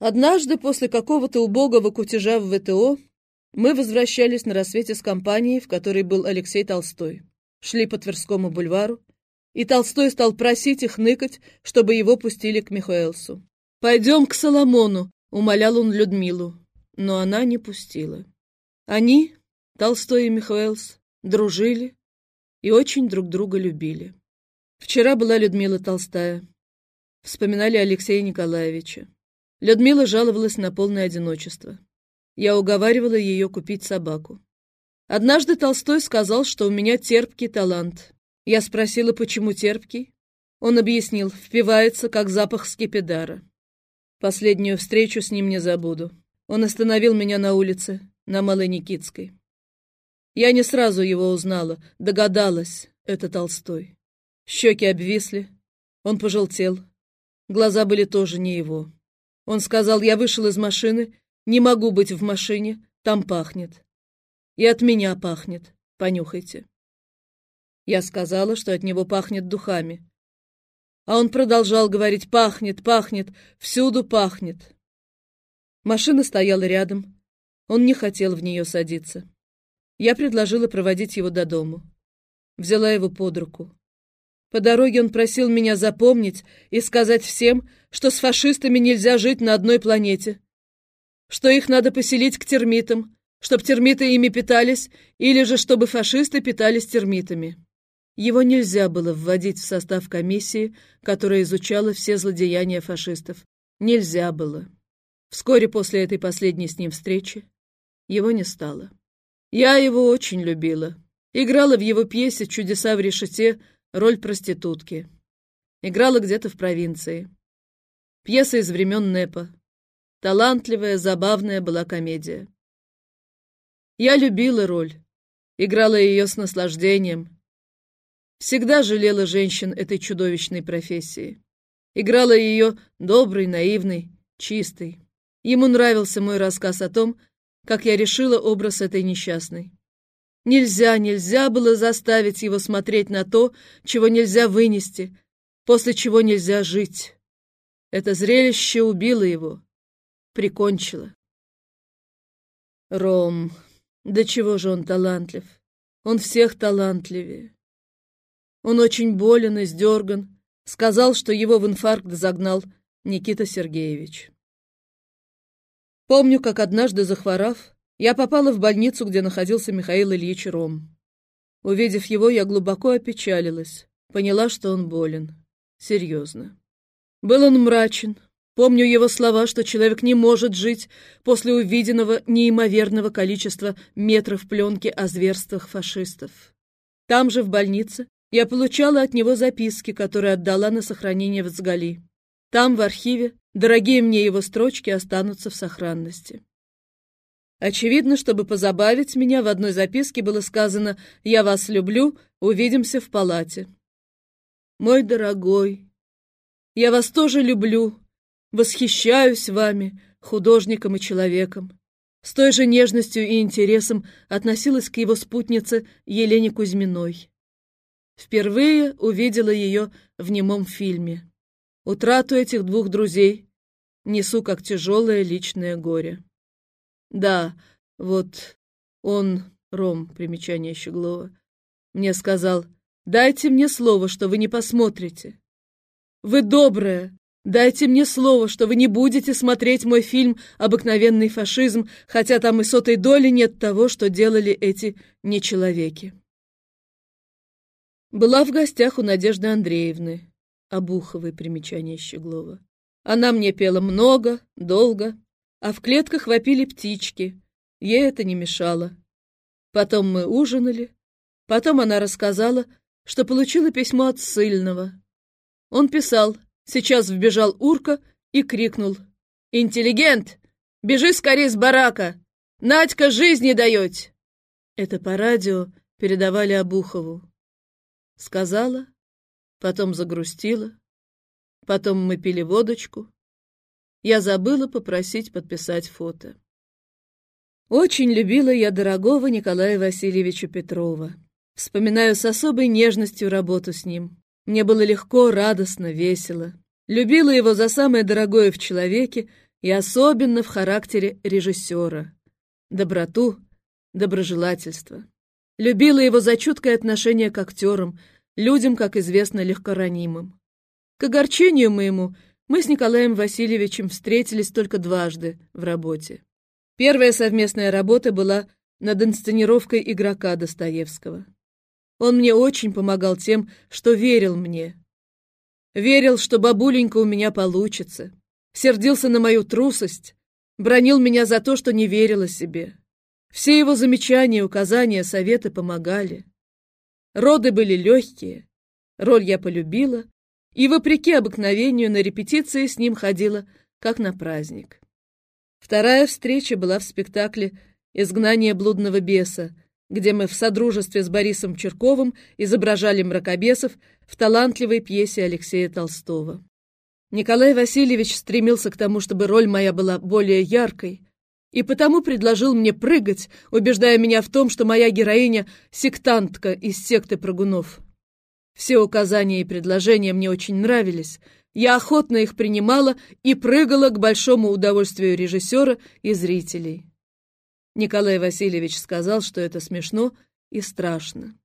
Однажды после какого-то убогого кутежа в ВТО мы возвращались на рассвете с компанией, в которой был Алексей Толстой. Шли по Тверскому бульвару, и Толстой стал просить их ныкать, чтобы его пустили к Михаэлсу. «Пойдем к Соломону», — умолял он Людмилу, но она не пустила. Они, Толстой и Михаэлс, дружили и очень друг друга любили. Вчера была Людмила Толстая. Вспоминали Алексея Николаевича. Людмила жаловалась на полное одиночество. Я уговаривала ее купить собаку. Однажды Толстой сказал, что у меня терпкий талант. Я спросила, почему терпкий. Он объяснил, впивается, как запах скипидара. Последнюю встречу с ним не забуду. Он остановил меня на улице, на Малой Никитской. Я не сразу его узнала, догадалась, это Толстой. Щеки обвисли, он пожелтел. Глаза были тоже не его. Он сказал, я вышел из машины, не могу быть в машине, там пахнет. И от меня пахнет, понюхайте. Я сказала, что от него пахнет духами. А он продолжал говорить, пахнет, пахнет, всюду пахнет. Машина стояла рядом, он не хотел в нее садиться. Я предложила проводить его до дому. Взяла его под руку. По дороге он просил меня запомнить и сказать всем, что с фашистами нельзя жить на одной планете, что их надо поселить к термитам, чтобы термиты ими питались, или же чтобы фашисты питались термитами. Его нельзя было вводить в состав комиссии, которая изучала все злодеяния фашистов. Нельзя было. Вскоре после этой последней с ним встречи его не стало. Я его очень любила. Играла в его пьесе «Чудеса в решете» роль проститутки. Играла где-то в провинции. Пьеса из времен НЭПа. Талантливая, забавная была комедия. Я любила роль, играла ее с наслаждением. Всегда жалела женщин этой чудовищной профессии. Играла ее доброй, наивной, чистой. Ему нравился мой рассказ о том, как я решила образ этой несчастной. Нельзя, нельзя было заставить его смотреть на то, чего нельзя вынести, после чего нельзя жить. Это зрелище убило его, прикончило. Ром, да чего же он талантлив? Он всех талантливее. Он очень болен и сдерган. Сказал, что его в инфаркт загнал Никита Сергеевич. Помню, как однажды захворав, я попала в больницу, где находился Михаил Ильич Ром. Увидев его, я глубоко опечалилась, поняла, что он болен. Серьезно. Был он мрачен. Помню его слова, что человек не может жить после увиденного неимоверного количества метров пленки о зверствах фашистов. Там же, в больнице, я получала от него записки, которые отдала на сохранение в Цгали. Там, в архиве, дорогие мне его строчки останутся в сохранности. Очевидно, чтобы позабавить меня, в одной записке было сказано «Я вас люблю, увидимся в палате». Мой дорогой, я вас тоже люблю, восхищаюсь вами, художником и человеком. С той же нежностью и интересом относилась к его спутнице Елене Кузьминой. Впервые увидела ее в немом фильме. Утрату этих двух друзей несу как тяжелое личное горе. Да, вот он, Ром, примечание Щеглова, мне сказал, дайте мне слово, что вы не посмотрите. Вы добрая, дайте мне слово, что вы не будете смотреть мой фильм «Обыкновенный фашизм», хотя там и сотой доли нет того, что делали эти нечеловеки. Была в гостях у Надежды Андреевны, Обуховой, примечание Щеглова. Она мне пела много, долго, а в клетках вопили птички. Ей это не мешало. Потом мы ужинали. Потом она рассказала, что получила письмо от ссыльного. Он писал, сейчас вбежал Урка и крикнул. «Интеллигент! Бежи скорее с барака! Надька жизни дает!» Это по радио передавали Обухову. Сказала, потом загрустила, потом мы пили водочку, я забыла попросить подписать фото. Очень любила я дорогого Николая Васильевича Петрова. Вспоминаю с особой нежностью работу с ним. Мне было легко, радостно, весело. Любила его за самое дорогое в человеке и особенно в характере режиссера. Доброту, доброжелательство. Любила его за чуткое отношение к актерам, людям, как известно, легкоранимым. К огорчению моему, мы с Николаем Васильевичем встретились только дважды в работе. Первая совместная работа была над инсценировкой игрока Достоевского. Он мне очень помогал тем, что верил мне. Верил, что бабуленька у меня получится. Сердился на мою трусость, бронил меня за то, что не верила себе. Все его замечания, указания, советы помогали. Роды были легкие, роль я полюбила, и, вопреки обыкновению, на репетиции с ним ходила, как на праздник. Вторая встреча была в спектакле «Изгнание блудного беса», где мы в содружестве с Борисом Черковым изображали мракобесов в талантливой пьесе Алексея Толстого. Николай Васильевич стремился к тому, чтобы роль моя была более яркой, и потому предложил мне прыгать, убеждая меня в том, что моя героиня — сектантка из секты прыгунов. Все указания и предложения мне очень нравились, я охотно их принимала и прыгала к большому удовольствию режиссера и зрителей. Николай Васильевич сказал, что это смешно и страшно.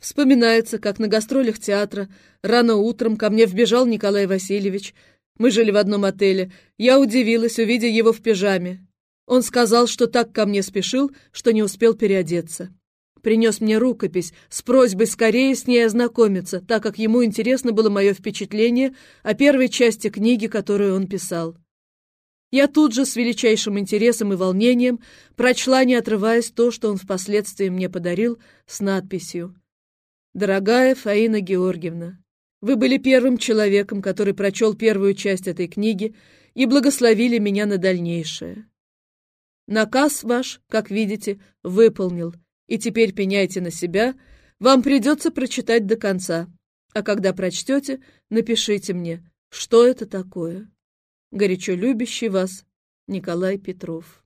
Вспоминается, как на гастролях театра рано утром ко мне вбежал Николай Васильевич. Мы жили в одном отеле. Я удивилась, увидя его в пижаме. Он сказал, что так ко мне спешил, что не успел переодеться. Принес мне рукопись с просьбой скорее с ней ознакомиться, так как ему интересно было мое впечатление о первой части книги, которую он писал. Я тут же с величайшим интересом и волнением прочла, не отрываясь, то, что он впоследствии мне подарил, с надписью «Дорогая Фаина Георгиевна, вы были первым человеком, который прочел первую часть этой книги и благословили меня на дальнейшее. Наказ ваш, как видите, выполнил, и теперь пеняйте на себя, вам придется прочитать до конца, а когда прочтете, напишите мне, что это такое» горячо любящий вас Николай Петров.